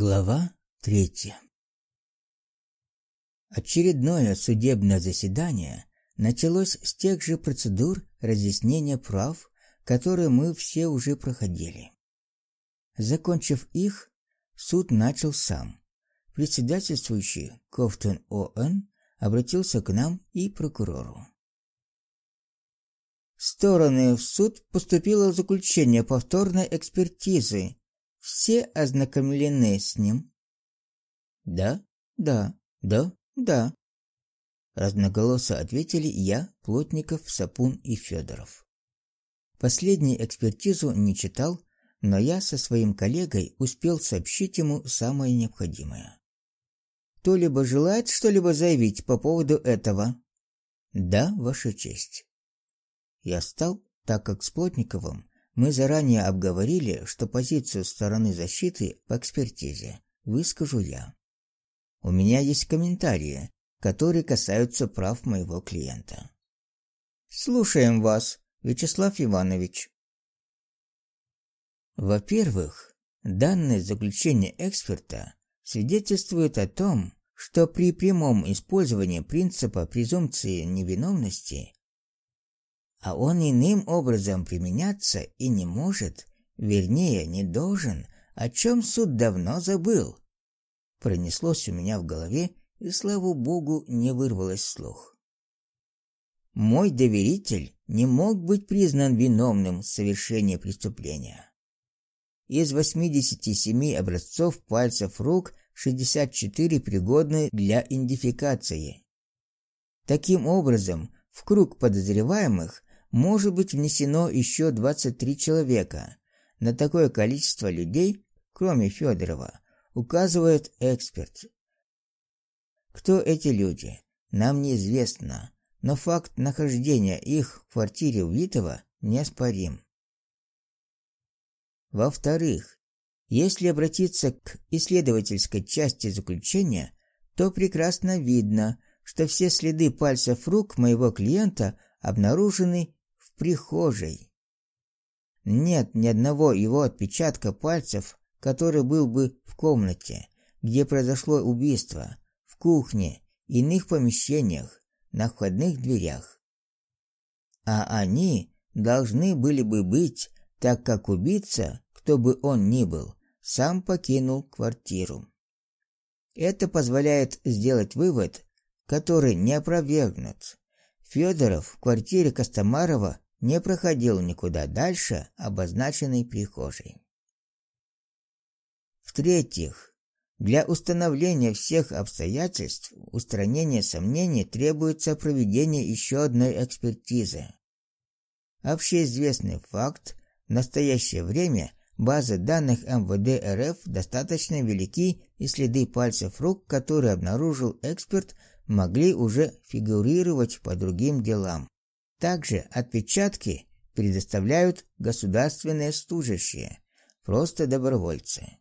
Глава третья. Очередное судебное заседание началось с тех же процедур разъяснения прав, которые мы все уже проходили. Закончив их, суд начал сам. Председательствующий Кофтон О.Н. обратился к нам и прокурору. Стороны в суд поступило заключение повторной экспертизы все ознакомлены с ним? Да, да, да, да. Разноголосо ответили я, Плотников, Сапун и Федоров. Последний экспертизу не читал, но я со своим коллегой успел сообщить ему самое необходимое. Кто-либо желает что-либо заявить по поводу этого? Да, ваша честь. Я стал, так как с Плотниковым мы заранее обговорили, что позицию стороны защиты по экспертизе выскажу я. У меня есть комментарии, которые касаются прав моего клиента. Слушаем вас, Вячеслав Иванович. Во-первых, данное заключение эксперта свидетельствует о том, что при прямом использовании принципа презумпции невиновности а он иным образом применяться и не может, вернее, не должен, о чем суд давно забыл. Пронеслось у меня в голове, и слава богу, не вырвалось вслух. Мой доверитель не мог быть признан виновным в совершении преступления. Из 87 образцов пальцев рук 64 пригодны для идентификации. Таким образом, в круг подозреваемых может быть внесено еще 23 человека. На такое количество людей, кроме Федорова, указывает эксперт. Кто эти люди, нам неизвестно, но факт нахождения их в квартире убитого неоспорим. Во-вторых, если обратиться к исследовательской части заключения, то прекрасно видно, что все следы пальцев рук моего клиента обнаружены прихожей. Нет ни одного его отпечатка пальцев, который был бы в комнате, где произошло убийство, в кухне, иных помещениях, на входных дверях. А они должны были бы быть, так как убийца, кто бы он ни был, сам покинул квартиру. Это позволяет сделать вывод, который не опровергнут. Федоров в квартире Костомарова не проходил никуда дальше обозначенной прихожей. В-третьих, для установления всех обстоятельств устранения сомнений требуется проведение еще одной экспертизы. Общеизвестный факт, в настоящее время базы данных МВД РФ достаточно велики, и следы пальцев рук, которые обнаружил эксперт, могли уже фигурировать по другим делам. Также отпечатки предоставляют государственные служащие, просто добровольцы.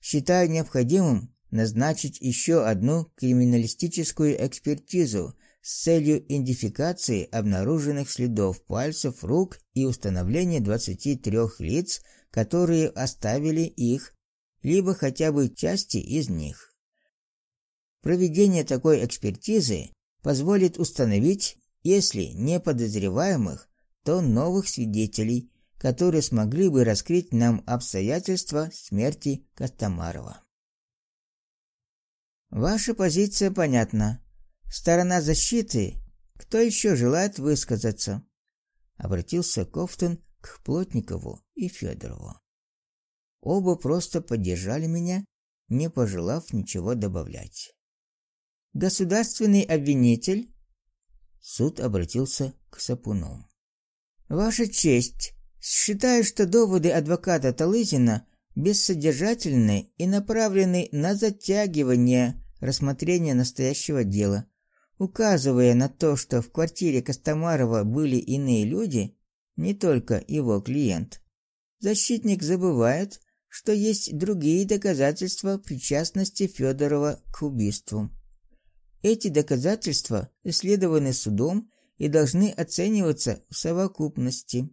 Считаю необходимым назначить еще одну криминалистическую экспертизу с целью идентификации обнаруженных следов пальцев рук и установления 23 лиц, которые оставили их, либо хотя бы части из них. Проведение такой экспертизы позволит установить если не подозреваемых, то новых свидетелей, которые смогли бы раскрыть нам обстоятельства смерти Костомарова. Ваша позиция понятна. Сторона защиты. Кто еще желает высказаться? Обратился Кофтон к Плотникову и Федорову. Оба просто поддержали меня, не пожелав ничего добавлять. Государственный обвинитель Суд обратился к Сапуну. Ваша честь, считаю, что доводы адвоката Талызина бессодержательны и направлены на затягивание рассмотрения настоящего дела, указывая на то, что в квартире Костомарова были иные люди, не только его клиент. Защитник забывает, что есть другие доказательства причастности Федорова к убийству. Эти доказательства исследованы судом и должны оцениваться в совокупности.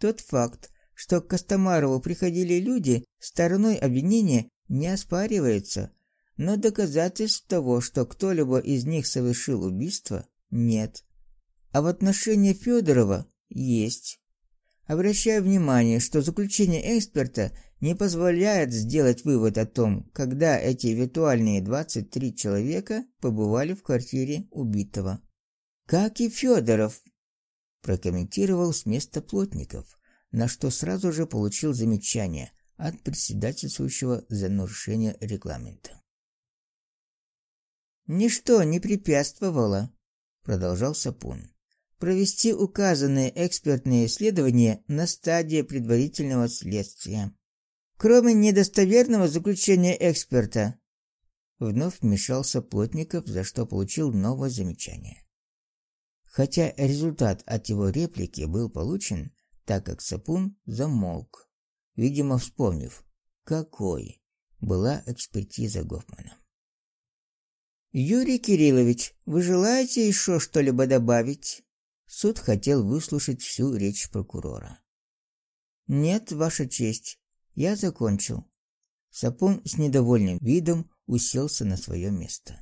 Тот факт, что к Костомарову приходили люди, стороной обвинения не оспаривается, но доказательств того, что кто-либо из них совершил убийство, нет. А в отношении Федорова есть. Обращаю внимание, что заключение эксперта не позволяет сделать вывод о том, когда эти виртуальные 23 человека побывали в квартире убитого. Как и Федоров, прокомментировал с места плотников, на что сразу же получил замечание от председательствующего за нарушение регламента. Ничто не препятствовало, продолжал Сапун, провести указанные экспертные исследования на стадии предварительного следствия. Кроме недостоверного заключения эксперта, вновь вмешался Плотников, за что получил новое замечание. Хотя результат от его реплики был получен, так как Сапун замолк, видимо, вспомнив, какой была экспертиза Гофмана. Юрий Кириллович, вы желаете еще что-либо добавить? Суд хотел выслушать всю речь прокурора. Нет, ваша честь, я закончил. Сапун с недовольным видом уселся на свое место.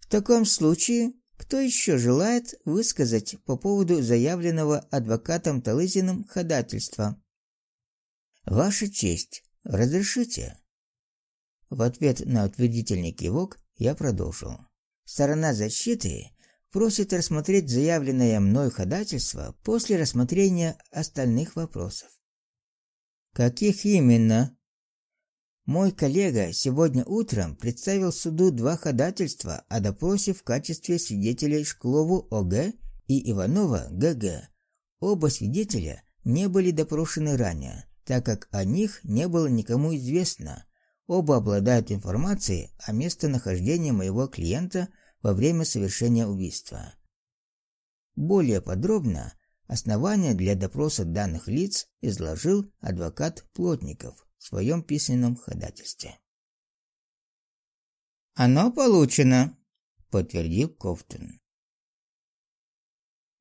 В таком случае, кто еще желает высказать по поводу заявленного адвокатом Талызиным ходатайства? Ваша честь, разрешите? В ответ на утвердительный кивок я продолжил. Сторона защиты просит рассмотреть заявленное мной ходатайство после рассмотрения остальных вопросов. Каких именно? Мой коллега сегодня утром представил суду два ходатайства о допросе в качестве свидетелей Шклову ОГ и Иванова ГГ. Оба свидетеля не были допрошены ранее, так как о них не было никому известно, Оба обладают информацией о местонахождении моего клиента во время совершения убийства. Более подробно основания для допроса данных лиц изложил адвокат Плотников в своем письменном ходатайстве. Оно получено, подтвердил Кофтон.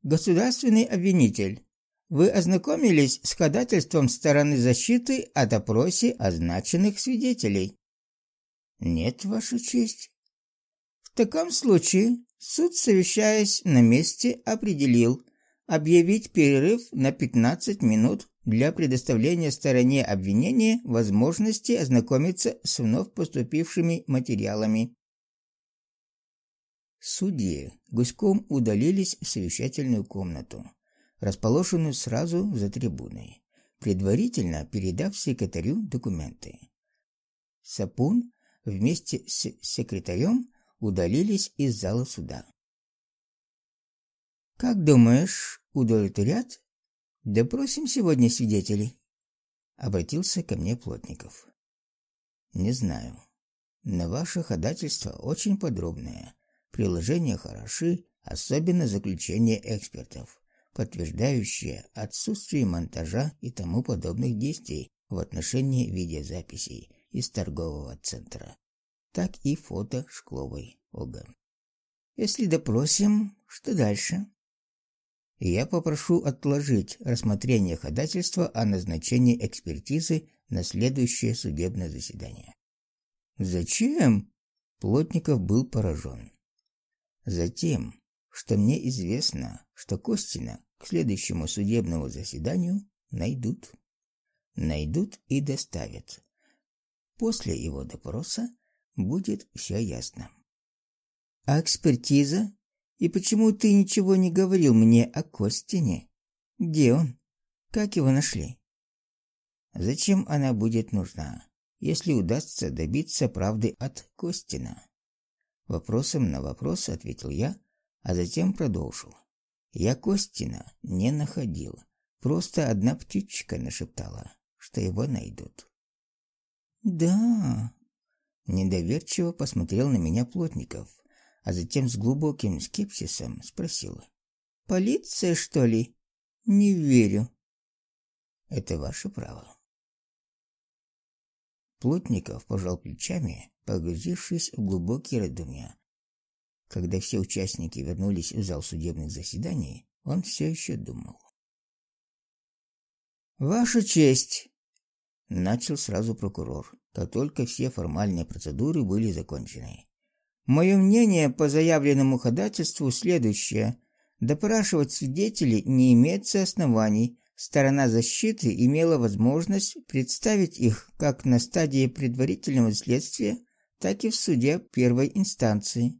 Государственный обвинитель вы ознакомились с ходатайством стороны защиты о допросе означенных свидетелей? Нет, ваша честь. В таком случае суд, совещаясь на месте, определил объявить перерыв на 15 минут для предоставления стороне обвинения возможности ознакомиться с вновь поступившими материалами. Судьи гуськом удалились в совещательную комнату расположенную сразу за трибуной, предварительно передав секретарю документы. Сапун вместе с секретарем удалились из зала суда. Как думаешь, удовлетворят? Допросим сегодня свидетелей, обратился ко мне Плотников. Не знаю. На ваше ходатайство очень подробное. Приложения хороши, особенно заключение экспертов подтверждающее отсутствие монтажа и тому подобных действий в отношении видеозаписей из торгового центра, так и фото Шкловой ОГ. Если допросим, что дальше? Я попрошу отложить рассмотрение ходатайства о назначении экспертизы на следующее судебное заседание. Зачем? Плотников был поражен. Затем, что мне известно, что Костина к следующему судебному заседанию найдут. Найдут и доставят. После его допроса будет все ясно. А экспертиза? И почему ты ничего не говорил мне о Костине? Где он? Как его нашли? Зачем она будет нужна, если удастся добиться правды от Костина? Вопросом на вопрос ответил я, а затем продолжил. Я Костина не находил. Просто одна птичка нашептала, что его найдут. Да. Недоверчиво посмотрел на меня Плотников, а затем с глубоким скепсисом спросил: "Полиция, что ли?" "Не верю". "Это ваше право". Плотников пожал плечами, погрузившись в глубокие раздумья, когда все участники вернулись в зал судебных заседаний, он все еще думал. Ваша честь, начал сразу прокурор, как только все формальные процедуры были закончены. Мое мнение по заявленному ходатайству следующее. Допрашивать свидетелей не имеется оснований. Сторона защиты имела возможность представить их как на стадии предварительного следствия, так и в суде первой инстанции.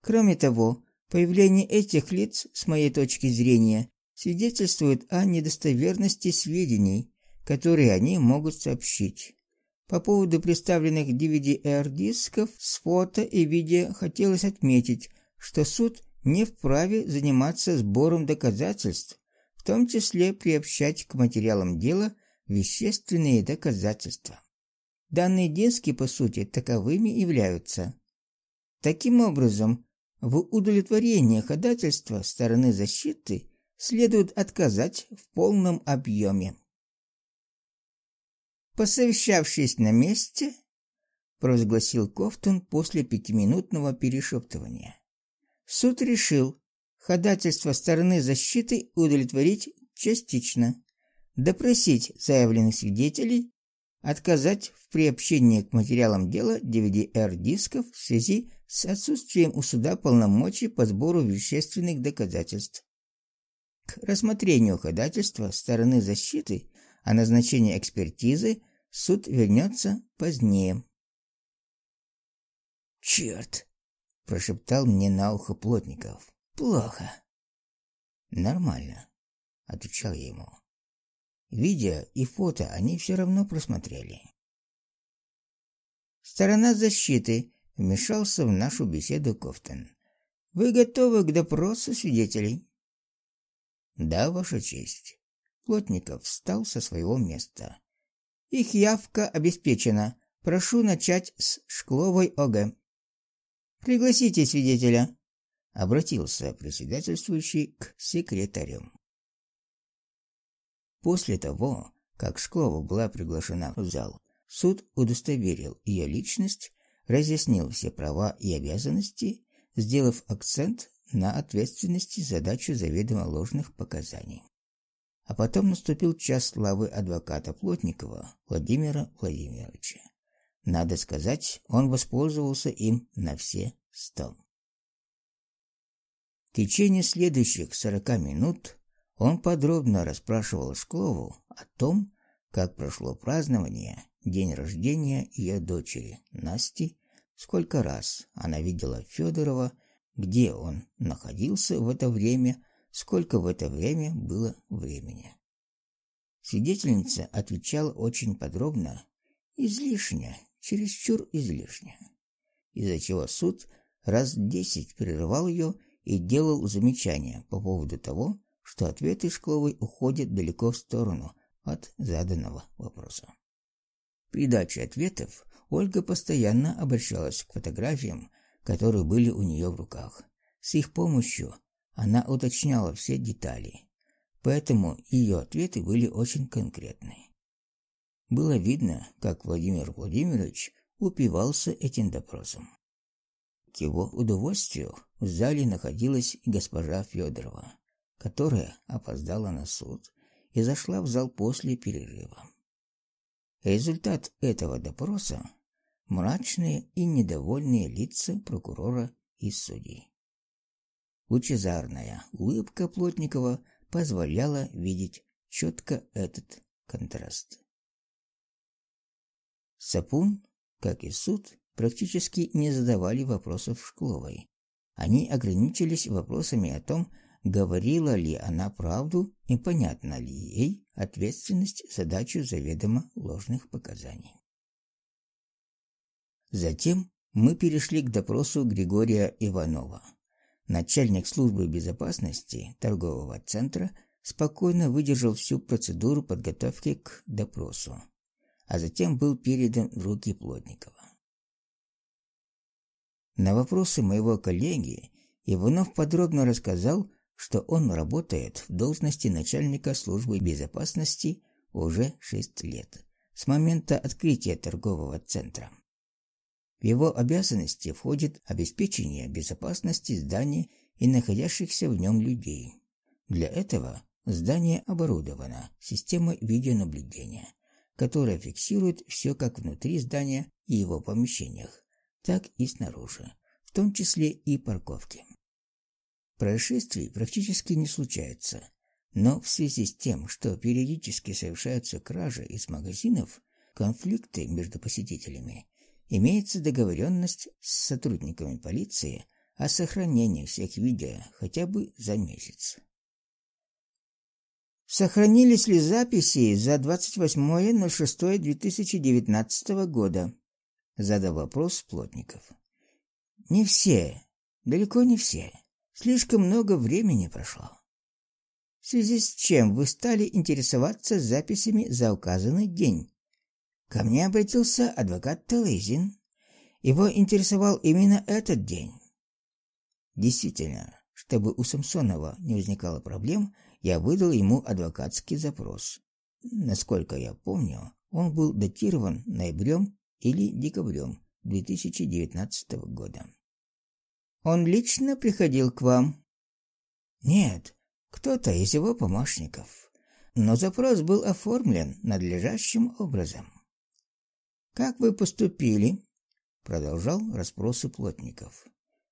Кроме того, появление этих лиц, с моей точки зрения, свидетельствует о недостоверности сведений, которые они могут сообщить. По поводу представленных DVD-R-дисков с фото и видео хотелось отметить, что суд не вправе заниматься сбором доказательств, в том числе приобщать к материалам дела вещественные доказательства. Данные диски, по сути, таковыми являются. Таким образом, в удовлетворении ходатайства стороны защиты следует отказать в полном объеме. Посовещавшись на месте, провозгласил Кофтон после пятиминутного перешептывания. Суд решил ходатайство стороны защиты удовлетворить частично, допросить заявленных свидетелей, отказать в приобщении к материалам дела DVD-R-дисков в связи с отсутствием у суда полномочий по сбору вещественных доказательств. К рассмотрению ходатайства стороны защиты а назначение экспертизы суд вернется позднее. «Черт!» – прошептал мне на ухо Плотников. «Плохо». «Нормально», – отвечал я ему. Видео и фото они все равно просмотрели. Сторона защиты вмешался в нашу беседу Кофтон. «Вы готовы к допросу свидетелей?» «Да, Ваша честь». Плотников встал со своего места. Их явка обеспечена. Прошу начать с Шкловой ОГ. Пригласите свидетеля, обратился председательствующий к секретарю. После того, как Шклова была приглашена в зал, суд удостоверил ее личность, разъяснил все права и обязанности, сделав акцент на ответственности за дачу заведомо ложных показаний. А потом наступил час славы адвоката Плотникова Владимира Владимировича. Надо сказать, он воспользовался им на все сто. В течение следующих сорока минут он подробно расспрашивал Шклову о том, как прошло празднование день рождения ее дочери Насти, сколько раз она видела Федорова, где он находился в это время, сколько в это время было времени. Свидетельница отвечала очень подробно, излишне, чересчур излишне, из-за чего суд раз десять прерывал ее и делал замечания по поводу того, что ответы Шкловой уходят далеко в сторону от заданного вопроса. При даче ответов Ольга постоянно обращалась к фотографиям, которые были у нее в руках. С их помощью она уточняла все детали, поэтому ее ответы были очень конкретны. Было видно, как Владимир Владимирович упивался этим допросом. К его удовольствию в зале находилась госпожа Федорова, которая опоздала на суд и зашла в зал после перерыва. Результат этого допроса мрачные и недовольные лица прокурора и судей. Лучезарная улыбка Плотникова позволяла видеть четко этот контраст. Сапун, как и суд, практически не задавали вопросов Шкловой. Они ограничились вопросами о том, говорила ли она правду и понятна ли ей ответственность за дачу заведомо ложных показаний. Затем мы перешли к допросу Григория Иванова. Начальник службы безопасности торгового центра спокойно выдержал всю процедуру подготовки к допросу, а затем был передан в руки Плотникова. На вопросы моего коллеги Иванов подробно рассказал, что он работает в должности начальника службы безопасности уже шесть лет, с момента открытия торгового центра. В его обязанности входит обеспечение безопасности здания и находящихся в нем людей. Для этого здание оборудовано системой видеонаблюдения, которая фиксирует все как внутри здания и его помещениях, так и снаружи, в том числе и парковки. Происшествий практически не случается, но в связи с тем, что периодически совершаются кражи из магазинов, конфликты между посетителями, имеется договоренность с сотрудниками полиции о сохранении всех видео хотя бы за месяц. Сохранились ли записи за 28.06.2019 года? Задал вопрос Плотников. Не все, далеко не все. Слишком много времени прошло. В связи с чем вы стали интересоваться записями за указанный день? Ко мне обратился адвокат Талызин. Его интересовал именно этот день. Действительно, чтобы у Самсонова не возникало проблем, я выдал ему адвокатский запрос. Насколько я помню, он был датирован ноябрем или декабрем 2019 года. Он лично приходил к вам? Нет, кто-то из его помощников. Но запрос был оформлен надлежащим образом. Как вы поступили? продолжал расспросы плотников.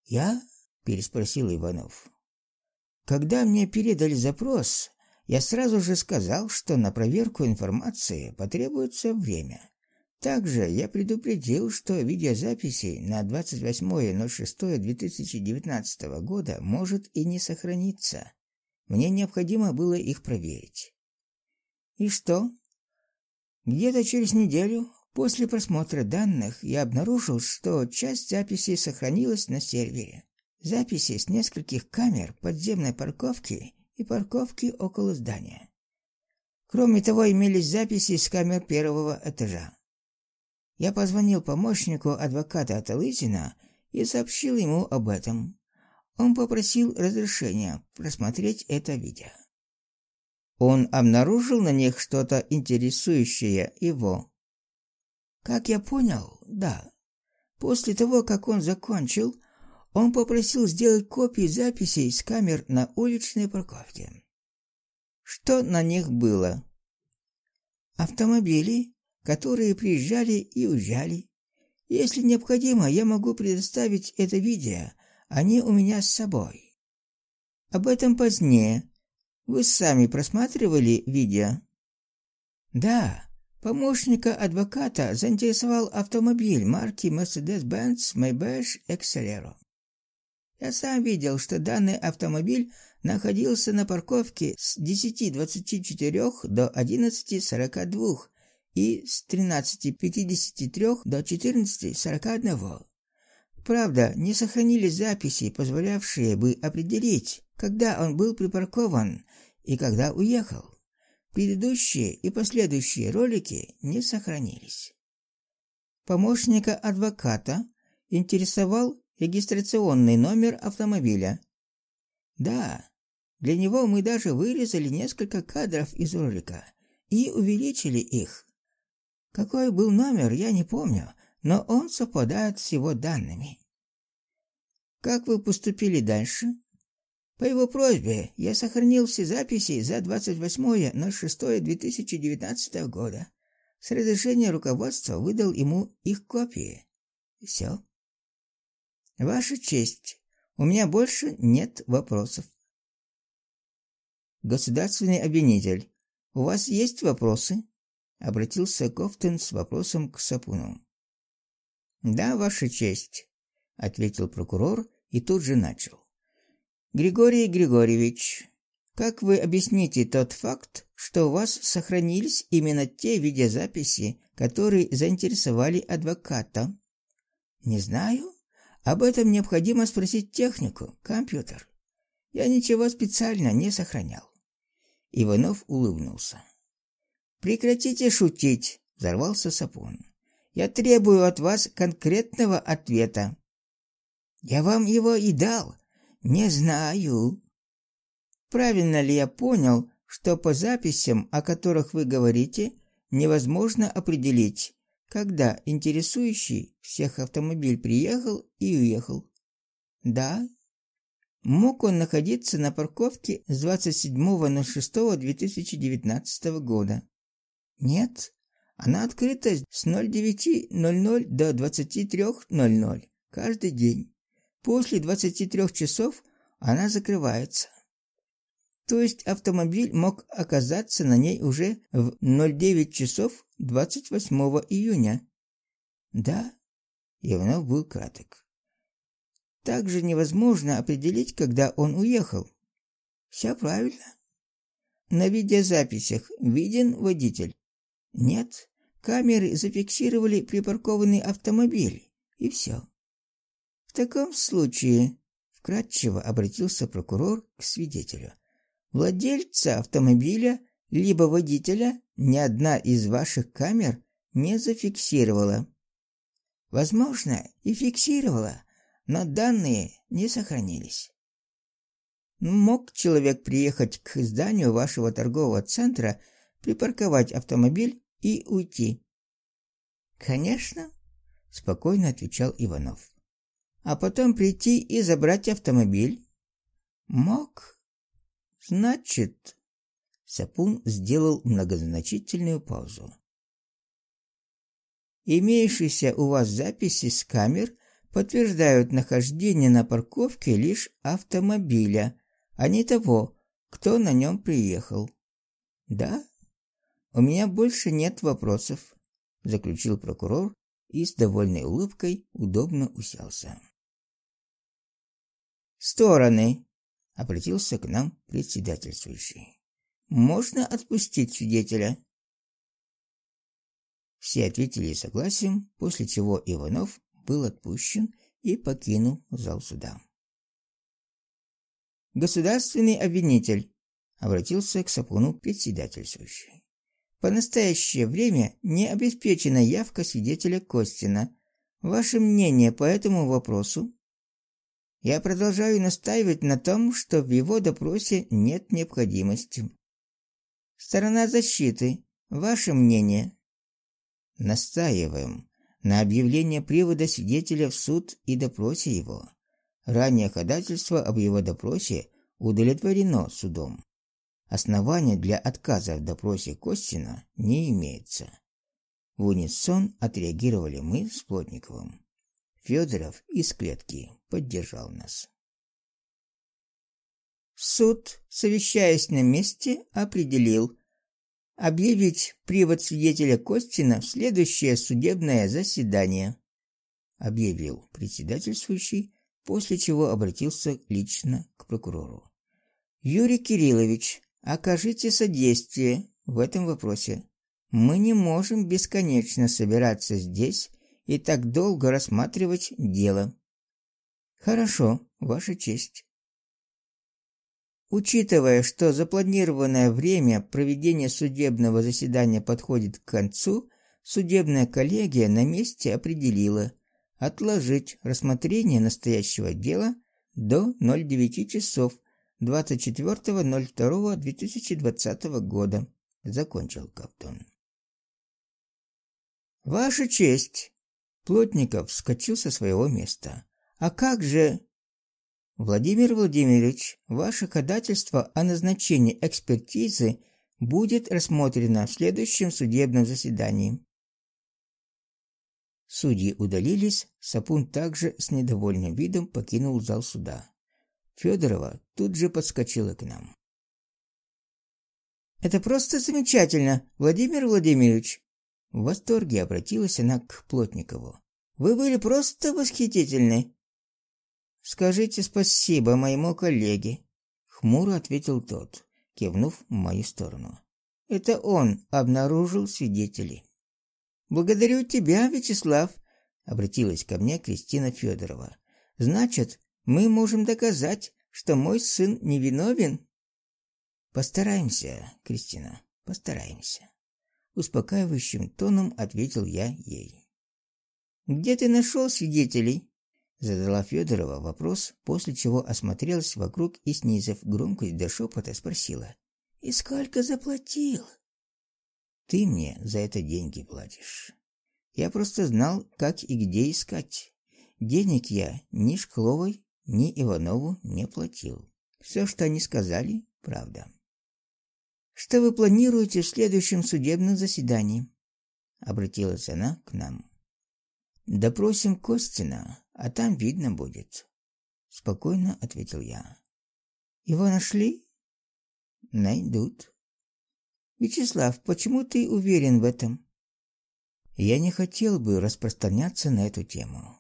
Я переспросил Иванов. Когда мне передали запрос, я сразу же сказал, что на проверку информации потребуется время. Также я предупредил, что видеозаписи на 28.06.2019 года может и не сохраниться. Мне необходимо было их проверить. И что? Где-то через неделю после просмотра данных я обнаружил, что часть записей сохранилась на сервере. Записи с нескольких камер подземной парковки и парковки около здания. Кроме того, имелись записи с камер первого этажа. Я позвонил помощнику адвоката Аталызина и сообщил ему об этом. Он попросил разрешения просмотреть это видео. Он обнаружил на них что-то интересующее его. Как я понял, да. После того, как он закончил, он попросил сделать копии записей с камер на уличной парковке. Что на них было? Автомобили, которые приезжали и уезжали. Если необходимо, я могу предоставить это видео, они у меня с собой. Об этом позднее. Вы сами просматривали видео? Да, помощника адвоката заинтересовал автомобиль марки Mercedes-Benz Maybach Excelero. Я сам видел, что данный автомобиль находился на парковке с 10.24 до 11.42 и с 13.53 до 14.41. Правда, не сохранились записи, позволявшие бы определить, когда он был припаркован и когда уехал. Предыдущие и последующие ролики не сохранились. Помощника адвоката интересовал регистрационный номер автомобиля. Да, для него мы даже вырезали несколько кадров из ролика и увеличили их. Какой был номер, я не помню, но он совпадает с его данными. Как вы поступили дальше? По его просьбе я сохранил все записи за 28.06.2019 года. С разрешения руководства выдал ему их копии. Все. Ваша честь, у меня больше нет вопросов. Государственный обвинитель, у вас есть вопросы? Обратился Кофтен с вопросом к Сапуну. Да, ваша честь, ответил прокурор и тут же начал. Григорий Григорьевич, как вы объясните тот факт, что у вас сохранились именно те видеозаписи, которые заинтересовали адвоката? Не знаю, об этом необходимо спросить технику, компьютер. Я ничего специально не сохранял. Иванов улыбнулся. Прекратите шутить, взорвался Сапун. Я требую от вас конкретного ответа. Я вам его и дал. Не знаю. Правильно ли я понял, что по записям, о которых вы говорите, невозможно определить, когда интересующий всех автомобиль приехал и уехал. Да. Мог он находиться на парковке с 27.06.2019 года? Нет. Она открыта с 09.00 до 23.00 каждый день. После 23 часов она закрывается. То есть автомобиль мог оказаться на ней уже в 09 часов 28 июня. Да, Иванов был краток. Также невозможно определить, когда он уехал. Все правильно. На видеозаписях виден водитель? Нет. Камеры зафиксировали припаркованный автомобиль, и все. В таком случае, вкратчиво обратился прокурор к свидетелю. Владельца автомобиля либо водителя ни одна из ваших камер не зафиксировала. Возможно, и фиксировала, но данные не сохранились. Мог человек приехать к зданию вашего торгового центра, припарковать автомобиль и уйти? Конечно, спокойно отвечал Иванов а потом прийти и забрать автомобиль? Мог. Значит, Сапун сделал многозначительную паузу. Имеющиеся у вас записи с камер подтверждают нахождение на парковке лишь автомобиля, а не того, кто на нем приехал. Да? У меня больше нет вопросов, заключил прокурор и с довольной улыбкой удобно уселся стороны, обратился к нам председательствующий. Можно отпустить свидетеля. Все ответили согласием, после чего Иванов был отпущен и покинул зал суда. Государственный обвинитель обратился к Сапуну председательствующий. По настоящее время не обеспечена явка свидетеля Костина. Ваше мнение по этому вопросу? Я продолжаю настаивать на том, что в его допросе нет необходимости. Сторона защиты, ваше мнение? Настаиваем на объявлении привода свидетеля в суд и допросе его. Ранее ходатайство об его допросе удовлетворено судом. Основания для отказа в допросе Костина не имеется. В унисон отреагировали мы с Плотниковым. Федоров из клетки поддержал нас. Суд, совещаясь на месте, определил объявить привод свидетеля Костина в следующее судебное заседание, объявил председательствующий, после чего обратился лично к прокурору. Юрий Кириллович, окажите содействие в этом вопросе. Мы не можем бесконечно собираться здесь и так долго рассматривать дело. Хорошо, ваша честь. Учитывая, что запланированное время проведения судебного заседания подходит к концу, судебная коллегия на месте определила отложить рассмотрение настоящего дела до 09 часов 24.02.2020 года, закончил Каптон. Ваша честь, Плотников вскочил со своего места. А как же Владимир Владимирович, ваше ходатайство о назначении экспертизы будет рассмотрено в следующем судебном заседании. Судьи удалились, Сапун также с недовольным видом покинул зал суда. Федорова тут же подскочила к нам. Это просто замечательно, Владимир Владимирович. В восторге обратилась она к Плотникову. Вы были просто восхитительны. Скажите спасибо моему коллеге, хмуро ответил тот, кивнув в мою сторону. Это он обнаружил свидетелей. Благодарю тебя, Вячеслав, обратилась ко мне Кристина Федорова. Значит, мы можем доказать, что мой сын невиновен. Постараемся, Кристина, постараемся успокаивающим тоном ответил я ей. Где ты нашел свидетелей? задала Федорова вопрос, после чего осмотрелась вокруг и снизив громкость до шепота спросила: "И сколько заплатил?" "Ты мне за это деньги платишь. Я просто знал, как и где искать. Денег я ни Шкловой, ни Иванову не платил. Все, что они сказали, правда". Что вы планируете в следующем судебном заседании? обратилась она к нам. Допросим Костина, а там видно будет, спокойно ответил я. Его нашли? Найдут. Вячеслав, почему ты уверен в этом? Я не хотел бы распространяться на эту тему.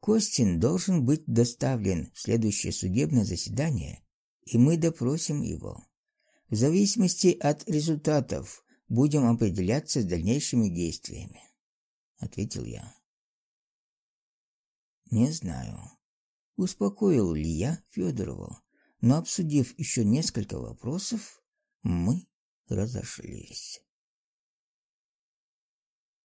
Костин должен быть доставлен в следующее судебное заседание, и мы допросим его. В зависимости от результатов будем определяться с дальнейшими действиями, ответил я. Не знаю, успокоил ли я Федорову, но обсудив еще несколько вопросов, мы разошлись.